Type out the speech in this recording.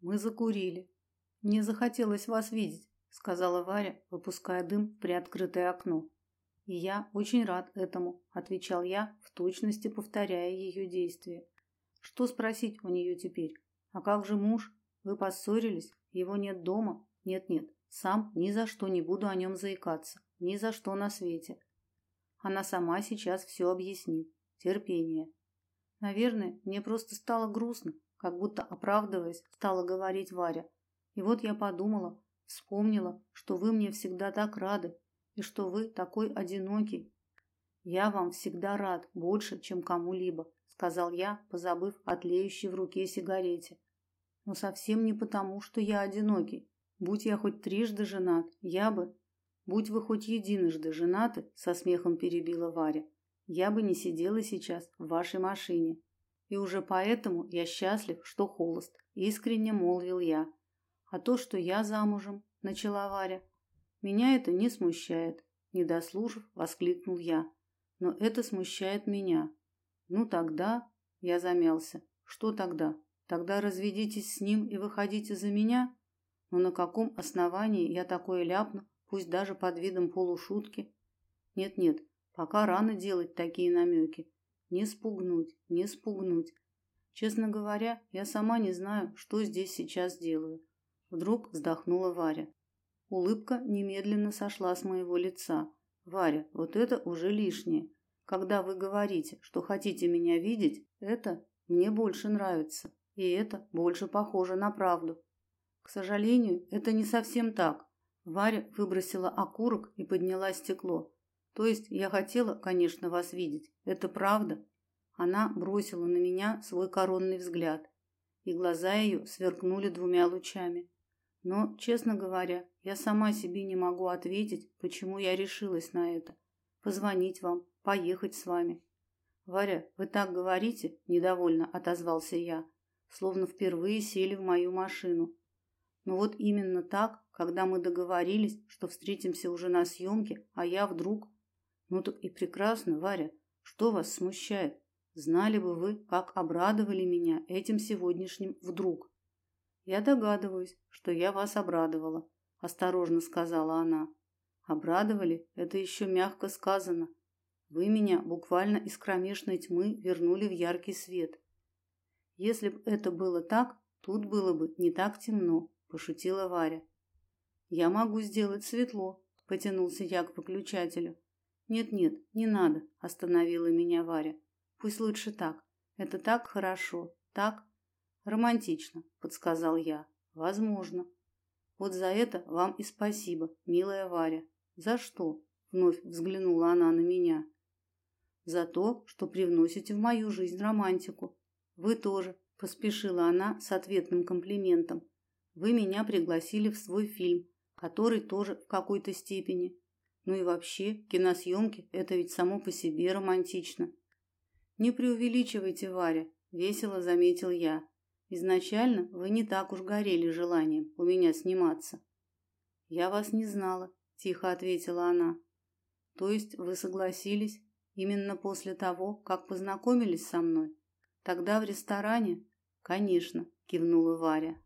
Мы закурили. Мне захотелось вас видеть, сказала Варя, выпуская дым в приоткрытое окно. И я очень рад этому, отвечал я, в точности повторяя ее действия. Что спросить у нее теперь? А как же муж? Вы поссорились? Его нет дома? Нет-нет, сам ни за что не буду о нем заикаться, ни за что на свете. Она сама сейчас все объяснит. Терпение. Наверное, мне просто стало грустно, как будто оправдываясь, стала говорить Варя. И вот я подумала, вспомнила, что вы мне всегда так рады и что вы такой одинокий. Я вам всегда рад больше, чем кому-либо, сказал я, позабыв о тлеющей в руке сигарете. Но совсем не потому, что я одинокий. Будь я хоть трижды женат, я бы Будь вы хоть единожды женаты, со смехом перебила Варя. Я бы не сидела сейчас в вашей машине. И уже поэтому я счастлив, что холост, искренне молвил я. А то, что я замужем, начала Варя, меня это не смущает, не дослушав, воскликнул я. Но это смущает меня. Ну тогда, я замялся. Что тогда? Тогда разведитесь с ним и выходите за меня? Но на каком основании я такое ляпну, пусть даже под видом полушутки. Нет-нет, пока рано делать такие намеки. Не спугнуть, не спугнуть. Честно говоря, я сама не знаю, что здесь сейчас делаю. Вдруг вздохнула Варя. Улыбка немедленно сошла с моего лица. Варя, вот это уже лишнее. Когда вы говорите, что хотите меня видеть, это мне больше нравится, и это больше похоже на правду. К сожалению, это не совсем так. Варя выбросила окурок и подняла стекло. То есть я хотела, конечно, вас видеть. Это правда. Она бросила на меня свой коронный взгляд, и глаза ее сверкнули двумя лучами. Но, честно говоря, я сама себе не могу ответить, почему я решилась на это. Позвонить вам, поехать с вами. Варя, вы так говорите, недовольно отозвался я, словно впервые сели в мою машину. Но вот именно так, когда мы договорились, что встретимся уже на съемке, а я вдруг... Ну так и прекрасно, Варя. Что вас смущает? Знали бы вы, как обрадовали меня этим сегодняшним вдруг. Я догадываюсь, что я вас обрадовала, осторожно сказала она. Обрадовали это еще мягко сказано. Вы меня буквально из кромешной тьмы вернули в яркий свет. Если бы это было так, тут было бы не так темно, пошутила Варя. Я могу сделать светло, потянулся я к выключателю. Нет-нет, не надо, остановила меня Варя. Пусть лучше так. Это так хорошо, так романтично, подсказал я. Возможно. Вот за это вам и спасибо, милая Варя. За что? Вновь взглянула она на меня. За то, что привносите в мою жизнь романтику. Вы тоже, поспешила она с ответным комплиментом. Вы меня пригласили в свой фильм, который тоже в какой-то степени. Ну и вообще, киносъемки – это ведь само по себе романтично. Не преувеличивайте, Варя, весело заметил я. Изначально вы не так уж горели желанием у меня сниматься. Я вас не знала, тихо ответила она. То есть вы согласились именно после того, как познакомились со мной? Тогда в ресторане? Конечно, кивнула Варя.